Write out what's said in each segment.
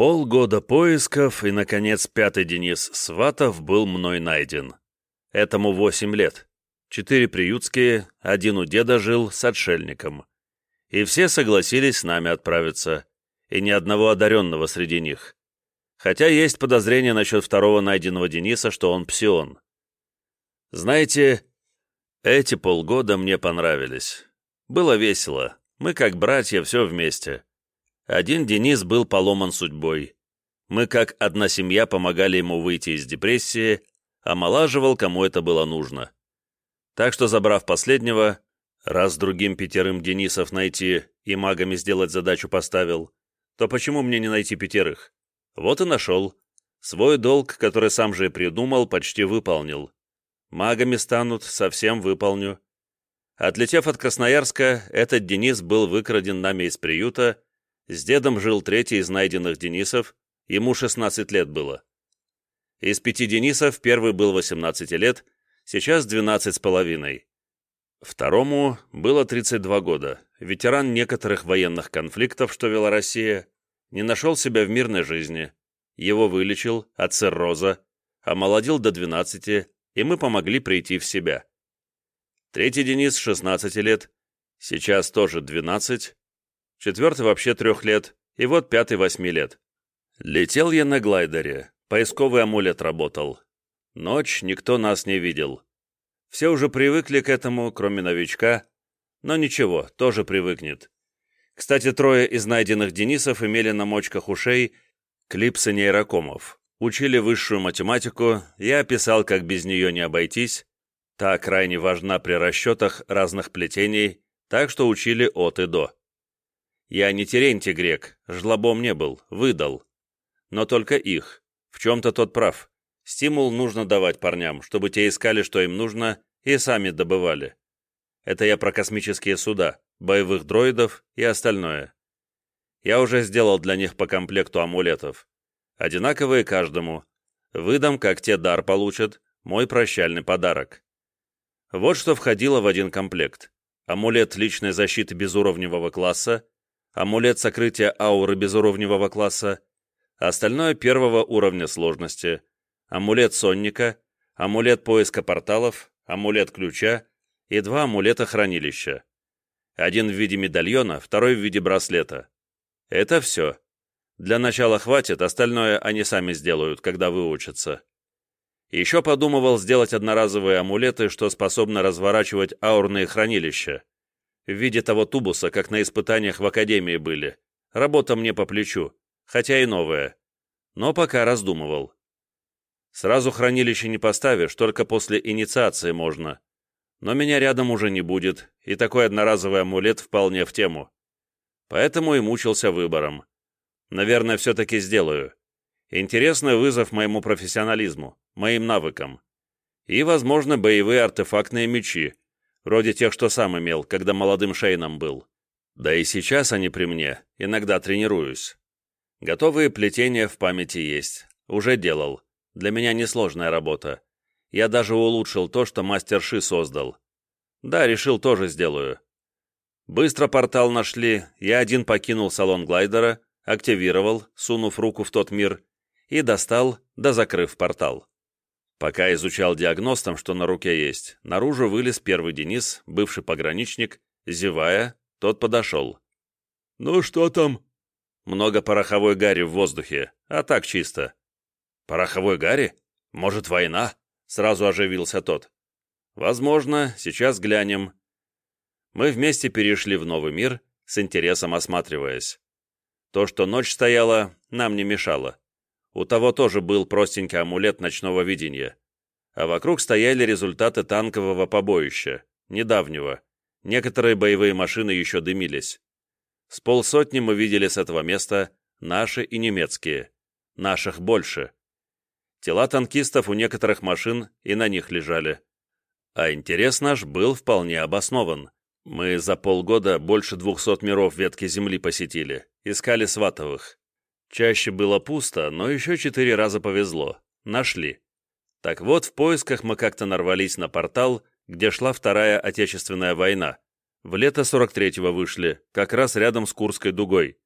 Полгода поисков, и, наконец, пятый Денис Сватов был мной найден. Этому восемь лет. Четыре приютские, один у деда жил с отшельником. И все согласились с нами отправиться, и ни одного одаренного среди них. Хотя есть подозрение насчет второго найденного Дениса, что он псион. Знаете, эти полгода мне понравились. Было весело. Мы, как братья, все вместе. Один Денис был поломан судьбой. Мы, как одна семья, помогали ему выйти из депрессии, омолаживал, кому это было нужно. Так что, забрав последнего, раз другим пятерым Денисов найти и магами сделать задачу поставил, то почему мне не найти пятерых? Вот и нашел. Свой долг, который сам же и придумал, почти выполнил. Магами станут, совсем выполню. Отлетев от Красноярска, этот Денис был выкраден нами из приюта, с дедом жил третий из найденных Денисов, ему 16 лет было. Из пяти Денисов первый был 18 лет, сейчас 12 с половиной. Второму было 32 года, ветеран некоторых военных конфликтов, что вела Россия, не нашел себя в мирной жизни. Его вылечил от цирроза, омолодил до 12, и мы помогли прийти в себя. Третий Денис, 16 лет, сейчас тоже 12, четвертый вообще трех лет, и вот пятый восьми лет. Летел я на глайдере, поисковый амулет работал. Ночь, никто нас не видел. Все уже привыкли к этому, кроме новичка, но ничего, тоже привыкнет. Кстати, трое из найденных Денисов имели на мочках ушей клипсы нейрокомов учили высшую математику, я описал, как без нее не обойтись, та крайне важна при расчетах разных плетений, так что учили от и до. Я не Терентий Грек, жлобом не был, выдал. Но только их. В чем-то тот прав. Стимул нужно давать парням, чтобы те искали, что им нужно, и сами добывали. Это я про космические суда, боевых дроидов и остальное. Я уже сделал для них по комплекту амулетов. Одинаковые каждому. Выдам, как те дар получат, мой прощальный подарок. Вот что входило в один комплект. Амулет личной защиты безуровневого класса, амулет сокрытия ауры безуровневого класса, остальное первого уровня сложности, амулет сонника, амулет поиска порталов, амулет ключа и два амулета хранилища. Один в виде медальона, второй в виде браслета. Это все. Для начала хватит, остальное они сами сделают, когда выучатся. Еще подумывал сделать одноразовые амулеты, что способны разворачивать аурные хранилища. В виде того тубуса, как на испытаниях в Академии были. Работа мне по плечу, хотя и новая. Но пока раздумывал. Сразу хранилище не поставишь, только после инициации можно. Но меня рядом уже не будет, и такой одноразовый амулет вполне в тему. Поэтому и мучился выбором. Наверное, все-таки сделаю. Интересный вызов моему профессионализму, моим навыкам. И, возможно, боевые артефактные мечи, вроде тех, что сам имел, когда молодым Шейном был. Да и сейчас они при мне, иногда тренируюсь. Готовые плетения в памяти есть. Уже делал. Для меня несложная работа. Я даже улучшил то, что мастер Ши создал. Да, решил, тоже сделаю. Быстро портал нашли, я один покинул салон глайдера, активировал, сунув руку в тот мир, и достал, да закрыв портал. Пока изучал диагностом, что на руке есть, наружу вылез первый Денис, бывший пограничник, зевая, тот подошел. «Ну что там?» «Много пороховой гари в воздухе, а так чисто». «Пороховой гари? Может, война?» Сразу оживился тот. «Возможно, сейчас глянем». Мы вместе перешли в новый мир, с интересом осматриваясь. То, что ночь стояла, нам не мешало. У того тоже был простенький амулет ночного видения. А вокруг стояли результаты танкового побоища, недавнего. Некоторые боевые машины еще дымились. С полсотни мы видели с этого места наши и немецкие. Наших больше. Тела танкистов у некоторых машин и на них лежали. А интерес наш был вполне обоснован. Мы за полгода больше двухсот миров ветки Земли посетили, искали сватовых. Чаще было пусто, но еще четыре раза повезло. Нашли. Так вот, в поисках мы как-то нарвались на портал, где шла Вторая Отечественная война. В лето 43-го вышли, как раз рядом с Курской дугой.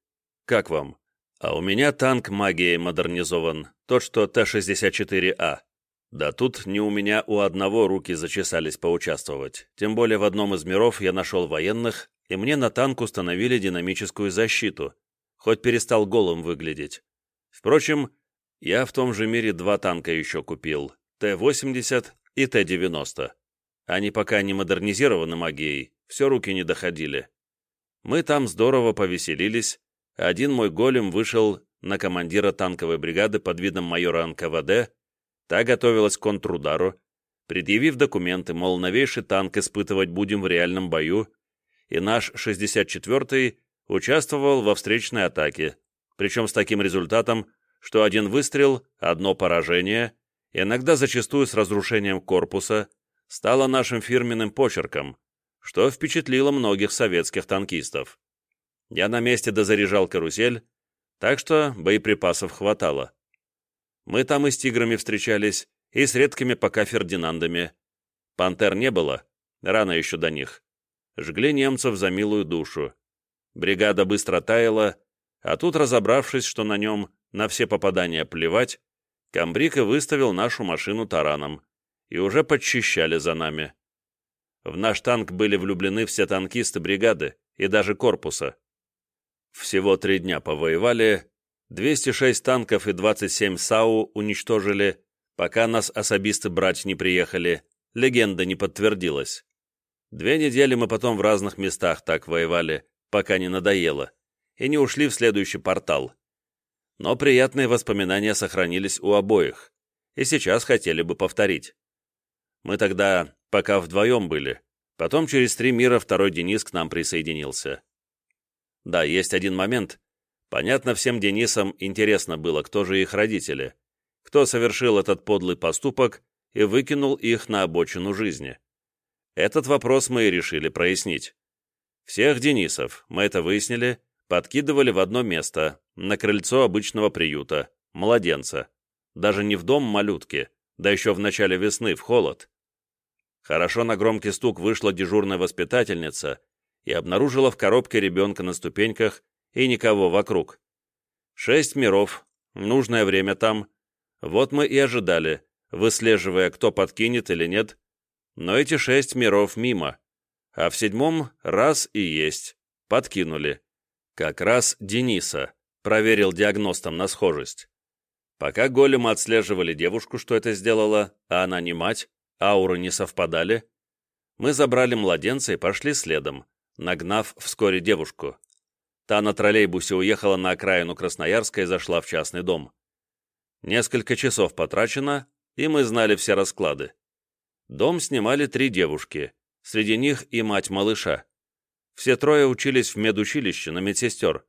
Как вам? А у меня танк магией модернизован, тот, что Т-64А. Да тут не у меня у одного руки зачесались поучаствовать. Тем более в одном из миров я нашел военных, и мне на танк установили динамическую защиту, хоть перестал голым выглядеть. Впрочем, я в том же мире два танка еще купил, Т-80 и Т-90. Они пока не модернизированы магией, все руки не доходили. Мы там здорово повеселились, один мой голем вышел на командира танковой бригады под видом майора НКВД, та готовилась к контрудару, предъявив документы, мол, новейший танк испытывать будем в реальном бою, и наш 64-й участвовал во встречной атаке, причем с таким результатом, что один выстрел, одно поражение, иногда зачастую с разрушением корпуса, стало нашим фирменным почерком, что впечатлило многих советских танкистов. Я на месте дозаряжал карусель, так что боеприпасов хватало. Мы там и с тиграми встречались, и с редкими пока Фердинандами. Пантер не было, рано еще до них. Жгли немцев за милую душу. Бригада быстро таяла, а тут, разобравшись, что на нем на все попадания плевать, Камбрика выставил нашу машину тараном, и уже подчищали за нами. В наш танк были влюблены все танкисты бригады и даже корпуса. Всего три дня повоевали, 206 танков и 27 САУ уничтожили, пока нас особисты брать не приехали, легенда не подтвердилась. Две недели мы потом в разных местах так воевали, пока не надоело, и не ушли в следующий портал. Но приятные воспоминания сохранились у обоих, и сейчас хотели бы повторить. Мы тогда пока вдвоем были, потом через три мира второй Денис к нам присоединился. Да, есть один момент. Понятно, всем Денисам интересно было, кто же их родители, кто совершил этот подлый поступок и выкинул их на обочину жизни. Этот вопрос мы и решили прояснить. Всех Денисов, мы это выяснили, подкидывали в одно место, на крыльцо обычного приюта, младенца. Даже не в дом малютки, да еще в начале весны, в холод. Хорошо на громкий стук вышла дежурная воспитательница и обнаружила в коробке ребенка на ступеньках и никого вокруг. Шесть миров, нужное время там. Вот мы и ожидали, выслеживая, кто подкинет или нет. Но эти шесть миров мимо. А в седьмом раз и есть. Подкинули. Как раз Дениса. Проверил диагностом на схожесть. Пока голема отслеживали девушку, что это сделала, а она не мать, ауры не совпадали, мы забрали младенца и пошли следом нагнав вскоре девушку. Та на троллейбусе уехала на окраину Красноярска и зашла в частный дом. Несколько часов потрачено, и мы знали все расклады. Дом снимали три девушки, среди них и мать малыша. Все трое учились в медучилище на медсестер.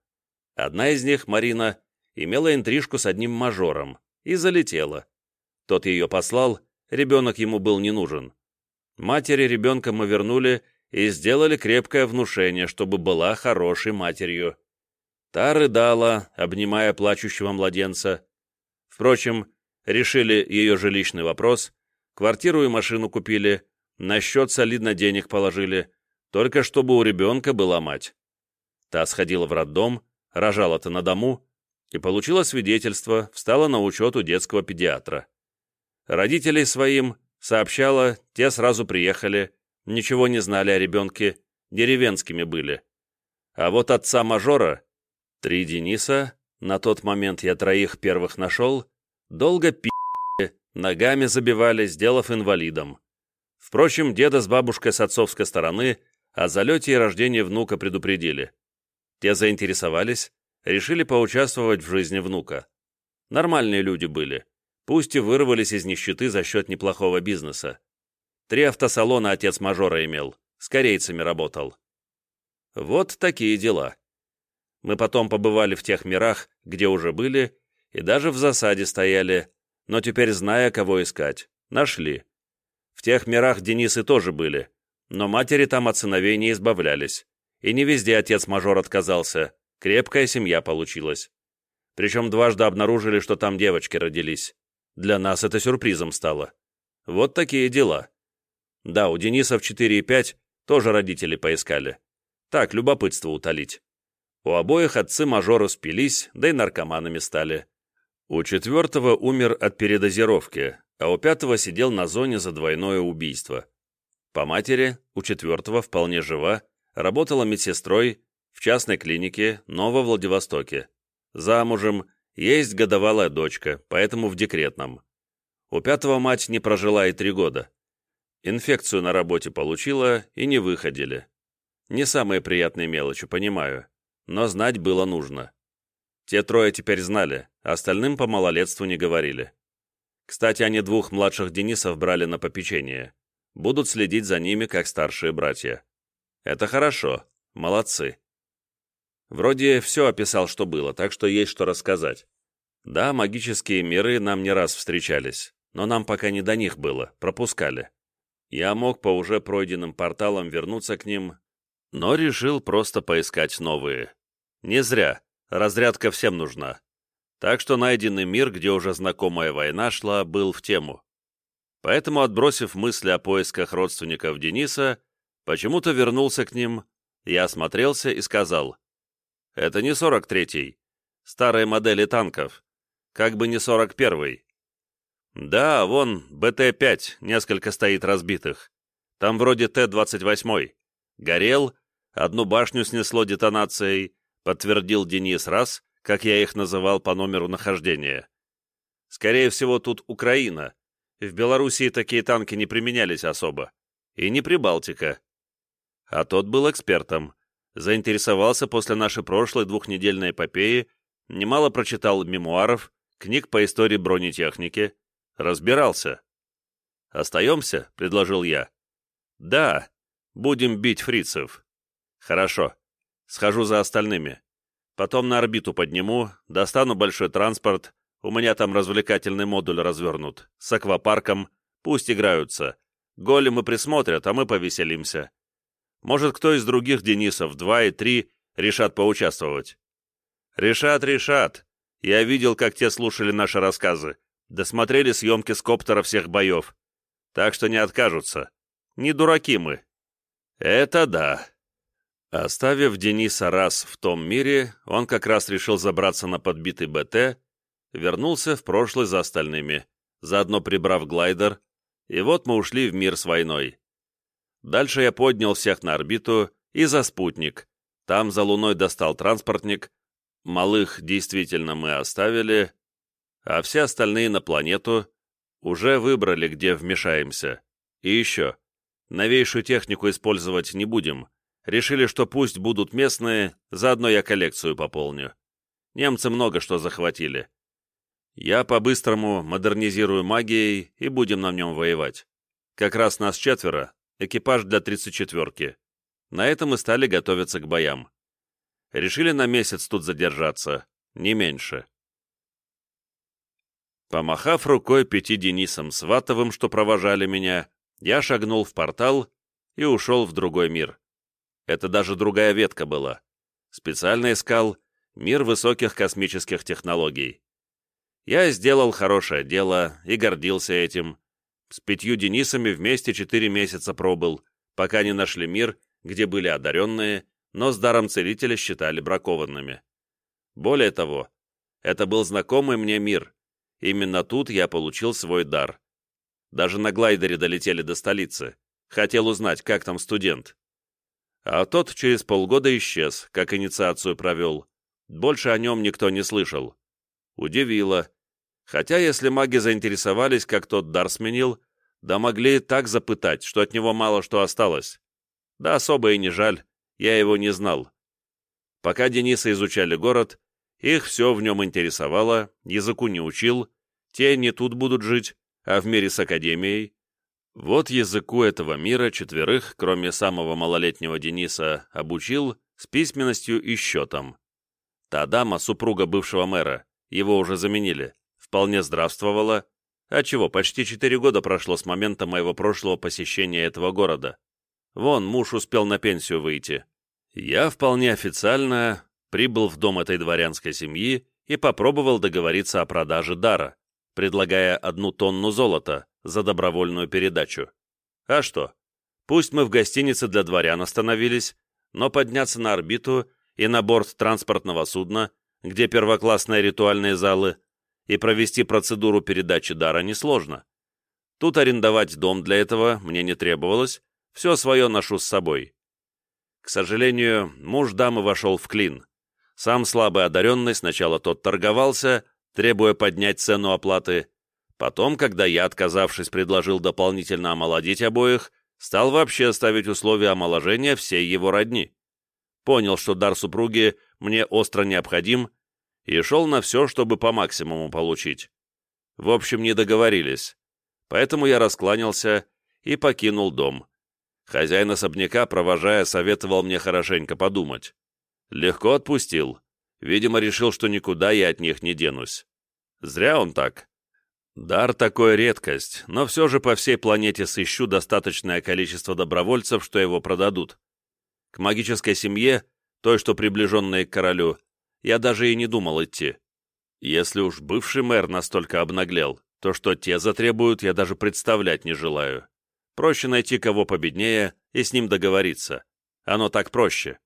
Одна из них, Марина, имела интрижку с одним мажором и залетела. Тот ее послал, ребенок ему был не нужен. Матери ребенка мы вернули и сделали крепкое внушение, чтобы была хорошей матерью. Та рыдала, обнимая плачущего младенца. Впрочем, решили ее жилищный вопрос, квартиру и машину купили, на счет солидно денег положили, только чтобы у ребенка была мать. Та сходила в роддом, рожала-то на дому, и получила свидетельство, встала на учет у детского педиатра. Родителей своим сообщала, те сразу приехали, ничего не знали о ребенке, деревенскими были. А вот отца мажора, три Дениса, на тот момент я троих первых нашел, долго пи***ли, ногами забивали, сделав инвалидом. Впрочем, деда с бабушкой с отцовской стороны о залете и рождении внука предупредили. Те заинтересовались, решили поучаствовать в жизни внука. Нормальные люди были, пусть и вырвались из нищеты за счет неплохого бизнеса. Три автосалона отец мажора имел, с корейцами работал. Вот такие дела. Мы потом побывали в тех мирах, где уже были, и даже в засаде стояли, но теперь, зная, кого искать, нашли. В тех мирах Денисы тоже были, но матери там от сыновей не избавлялись. И не везде отец-мажор отказался, крепкая семья получилась. Причем дважды обнаружили, что там девочки родились. Для нас это сюрпризом стало. Вот такие дела. Да, у Дениса в 4 и 5 тоже родители поискали. Так, любопытство утолить. У обоих отцы-мажоры спились, да и наркоманами стали. У четвертого умер от передозировки, а у пятого сидел на зоне за двойное убийство. По матери, у четвертого вполне жива, работала медсестрой в частной клинике, но во Владивостоке. Замужем, есть годовалая дочка, поэтому в декретном. У пятого мать не прожила и три года. Инфекцию на работе получила и не выходили. Не самые приятные мелочи, понимаю, но знать было нужно. Те трое теперь знали, остальным по малолетству не говорили. Кстати, они двух младших Денисов брали на попечение. Будут следить за ними, как старшие братья. Это хорошо, молодцы. Вроде все описал, что было, так что есть что рассказать. Да, магические миры нам не раз встречались, но нам пока не до них было, пропускали. Я мог по уже пройденным порталам вернуться к ним, но решил просто поискать новые. Не зря, разрядка всем нужна. Так что найденный мир, где уже знакомая война шла, был в тему. Поэтому, отбросив мысли о поисках родственников Дениса, почему-то вернулся к ним, я осмотрелся и сказал, «Это не 43-й, старые модели танков, как бы не 41-й. Да, вон, БТ-5, несколько стоит разбитых. Там вроде Т-28. Горел, одну башню снесло детонацией, подтвердил Денис раз, как я их называл по номеру нахождения. Скорее всего, тут Украина. В Белоруссии такие танки не применялись особо. И не Прибалтика. А тот был экспертом. Заинтересовался после нашей прошлой двухнедельной эпопеи, немало прочитал мемуаров, книг по истории бронетехники, разбирался. «Остаемся?» — предложил я. «Да, будем бить фрицев». «Хорошо. Схожу за остальными. Потом на орбиту подниму, достану большой транспорт, у меня там развлекательный модуль развернут, с аквапарком, пусть играются. Големы присмотрят, а мы повеселимся. Может, кто из других Денисов, два и три, решат поучаствовать? Решат, решат. Я видел, как те слушали наши рассказы, досмотрели съемки с коптера всех боев. Так что не откажутся. Не дураки мы. Это да. Оставив Дениса раз в том мире, он как раз решил забраться на подбитый БТ, вернулся в прошлый за остальными, заодно прибрав глайдер, и вот мы ушли в мир с войной. Дальше я поднял всех на орбиту и за спутник. Там за Луной достал транспортник, малых действительно мы оставили, а все остальные на планету уже выбрали, где вмешаемся. И еще, новейшую технику использовать не будем, Решили, что пусть будут местные, заодно я коллекцию пополню. Немцы много что захватили. Я по-быстрому модернизирую магией и будем на нем воевать. Как раз нас четверо, экипаж для 34-ки. На этом мы стали готовиться к боям. Решили на месяц тут задержаться, не меньше. Помахав рукой пяти Денисом Сватовым, что провожали меня, я шагнул в портал и ушел в другой мир. Это даже другая ветка была. Специально искал мир высоких космических технологий. Я сделал хорошее дело и гордился этим. С пятью Денисами вместе четыре месяца пробыл, пока не нашли мир, где были одаренные, но с даром целителя считали бракованными. Более того, это был знакомый мне мир. Именно тут я получил свой дар. Даже на глайдере долетели до столицы. Хотел узнать, как там студент. А тот через полгода исчез, как инициацию провел. Больше о нем никто не слышал. Удивило. Хотя, если маги заинтересовались, как тот дар сменил, да могли так запытать, что от него мало что осталось. Да особо и не жаль, я его не знал. Пока Дениса изучали город, их все в нем интересовало, языку не учил, те не тут будут жить, а в мире с академией, вот языку этого мира четверых, кроме самого малолетнего Дениса, обучил с письменностью и счетом. Та дама, супруга бывшего мэра, его уже заменили, вполне здравствовала, отчего почти четыре года прошло с момента моего прошлого посещения этого города. Вон, муж успел на пенсию выйти. Я вполне официально прибыл в дом этой дворянской семьи и попробовал договориться о продаже дара, предлагая одну тонну золота, за добровольную передачу. А что? Пусть мы в гостинице для дворян остановились, но подняться на орбиту и на борт транспортного судна, где первоклассные ритуальные залы, и провести процедуру передачи дара несложно. Тут арендовать дом для этого мне не требовалось, все свое ношу с собой. К сожалению, муж дамы вошел в клин. Сам слабый одаренный сначала тот торговался, требуя поднять цену оплаты, потом, когда я, отказавшись, предложил дополнительно омолодить обоих, стал вообще ставить условия омоложения всей его родни. Понял, что дар супруги мне остро необходим, и шел на все, чтобы по максимуму получить. В общем, не договорились. Поэтому я раскланялся и покинул дом. Хозяин особняка, провожая, советовал мне хорошенько подумать. Легко отпустил. Видимо, решил, что никуда я от них не денусь. Зря он так. Дар такой редкость, но все же по всей планете сыщу достаточное количество добровольцев, что его продадут. К магической семье, той, что приближенной к королю, я даже и не думал идти. Если уж бывший мэр настолько обнаглел, то что те затребуют, я даже представлять не желаю. Проще найти кого победнее и с ним договориться. Оно так проще.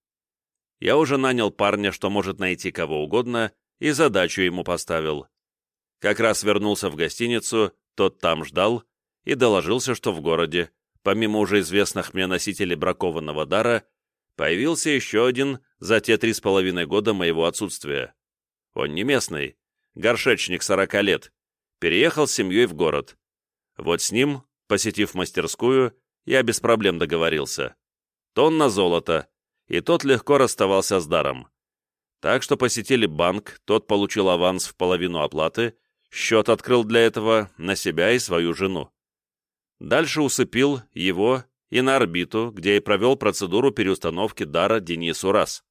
Я уже нанял парня, что может найти кого угодно, и задачу ему поставил. Как раз вернулся в гостиницу, тот там ждал и доложился, что в городе, помимо уже известных мне носителей бракованного дара, появился еще один за те три с половиной года моего отсутствия. Он не местный, горшечник сорока лет, переехал с семьей в город. Вот с ним, посетив мастерскую, я без проблем договорился. Тонна золота, и тот легко расставался с даром. Так что посетили банк, тот получил аванс в половину оплаты, счет открыл для этого на себя и свою жену. Дальше усыпил его и на орбиту, где и провел процедуру переустановки дара Денису раз.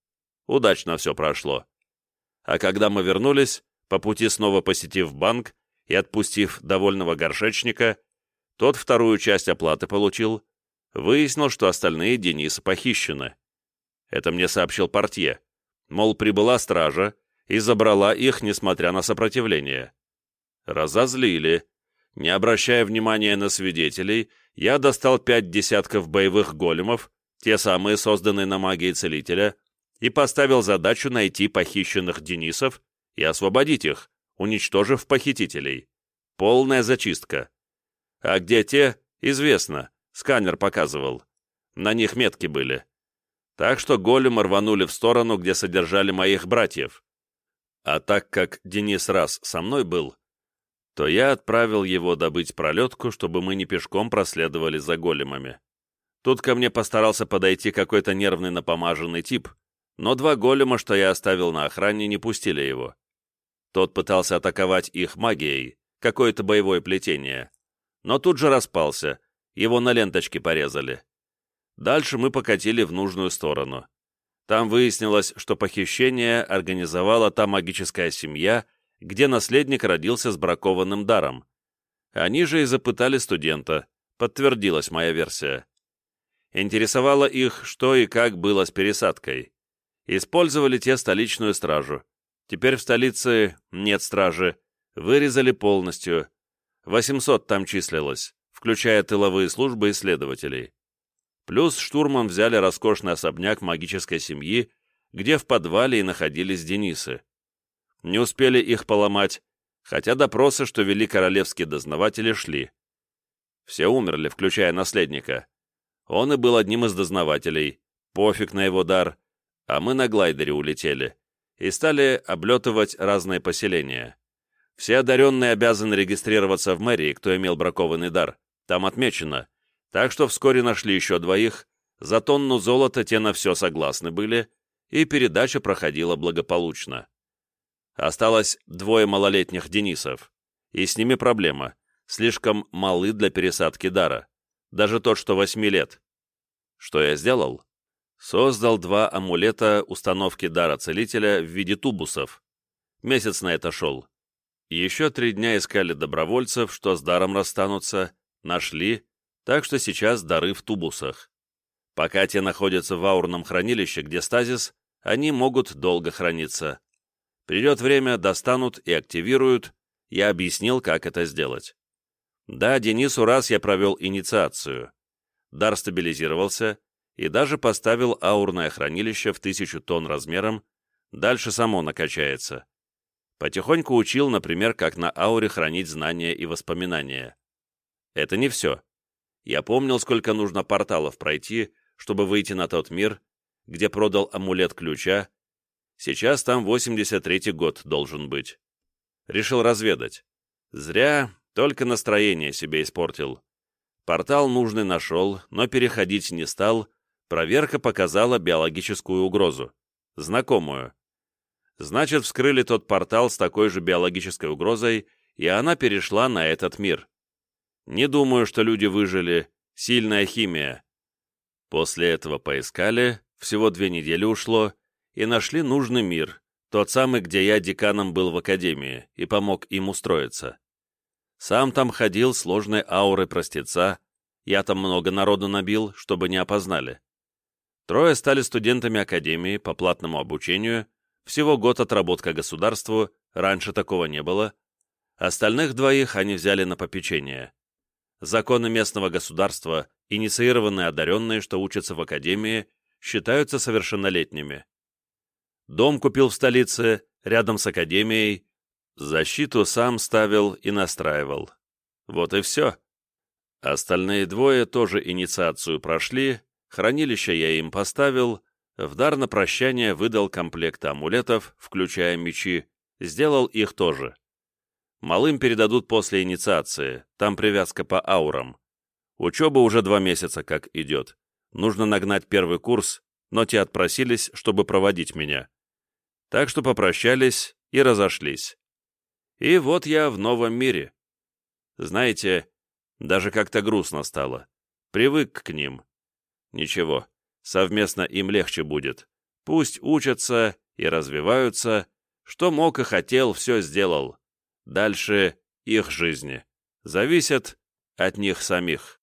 Удачно все прошло. А когда мы вернулись, по пути снова посетив банк и отпустив довольного горшечника, тот вторую часть оплаты получил, выяснил, что остальные Дениса похищены. Это мне сообщил портье. Мол, прибыла стража и забрала их, несмотря на сопротивление. Разозлили. Не обращая внимания на свидетелей, я достал пять десятков боевых големов, те самые, созданные на магии целителя, и поставил задачу найти похищенных Денисов и освободить их, уничтожив похитителей. Полная зачистка. А где те, известно, сканер показывал. На них метки были. Так что големы рванули в сторону, где содержали моих братьев. А так как Денис раз со мной был, то я отправил его добыть пролетку, чтобы мы не пешком проследовали за големами. Тут ко мне постарался подойти какой-то нервный напомаженный тип, но два голема, что я оставил на охране, не пустили его. Тот пытался атаковать их магией, какое-то боевое плетение, но тут же распался, его на ленточке порезали. Дальше мы покатили в нужную сторону. Там выяснилось, что похищение организовала та магическая семья, где наследник родился с бракованным даром. Они же и запытали студента, подтвердилась моя версия. Интересовало их, что и как было с пересадкой. Использовали те столичную стражу. Теперь в столице нет стражи. Вырезали полностью. 800 там числилось, включая тыловые службы исследователей. Плюс штурмом взяли роскошный особняк магической семьи, где в подвале и находились Денисы. Не успели их поломать, хотя допросы, что вели королевские дознаватели, шли. Все умерли, включая наследника. Он и был одним из дознавателей, пофиг на его дар, а мы на глайдере улетели и стали облетывать разные поселения. Все одаренные обязаны регистрироваться в мэрии, кто имел бракованный дар, там отмечено, так что вскоре нашли еще двоих, за тонну золота те на все согласны были, и передача проходила благополучно. Осталось двое малолетних Денисов. И с ними проблема. Слишком малы для пересадки дара. Даже тот, что восьми лет. Что я сделал? Создал два амулета установки дара целителя в виде тубусов. Месяц на это шел. Еще три дня искали добровольцев, что с даром расстанутся, нашли, так что сейчас дары в тубусах. Пока те находятся в аурном хранилище, где стазис, они могут долго храниться. Придет время, достанут и активируют. Я объяснил, как это сделать. Да, Денису раз я провел инициацию. Дар стабилизировался, и даже поставил аурное хранилище в тысячу тонн размером, дальше само накачается. Потихоньку учил, например, как на ауре хранить знания и воспоминания. Это не все. Я помнил, сколько нужно порталов пройти, чтобы выйти на тот мир, где продал амулет ключа. Сейчас там 83-й год должен быть. Решил разведать. Зря, только настроение себе испортил. Портал нужный нашел, но переходить не стал. Проверка показала биологическую угрозу. Знакомую. Значит, вскрыли тот портал с такой же биологической угрозой, и она перешла на этот мир. Не думаю, что люди выжили. Сильная химия. После этого поискали, всего две недели ушло, и нашли нужный мир, тот самый, где я деканом был в академии, и помог им устроиться. Сам там ходил сложной ауры простеца, я там много народу набил, чтобы не опознали. Трое стали студентами академии по платному обучению, всего год отработка государству, раньше такого не было. Остальных двоих они взяли на попечение законы местного государства, инициированные одаренные, что учатся в академии, считаются совершеннолетними. Дом купил в столице, рядом с академией, защиту сам ставил и настраивал. Вот и все. Остальные двое тоже инициацию прошли, хранилище я им поставил, в дар на прощание выдал комплект амулетов, включая мечи, сделал их тоже. Малым передадут после инициации, там привязка по аурам. Учеба уже два месяца как идет. Нужно нагнать первый курс, но те отпросились, чтобы проводить меня. Так что попрощались и разошлись. И вот я в новом мире. Знаете, даже как-то грустно стало. Привык к ним. Ничего, совместно им легче будет. Пусть учатся и развиваются. Что мог и хотел, все сделал. Дальше их жизни. Зависят от них самих.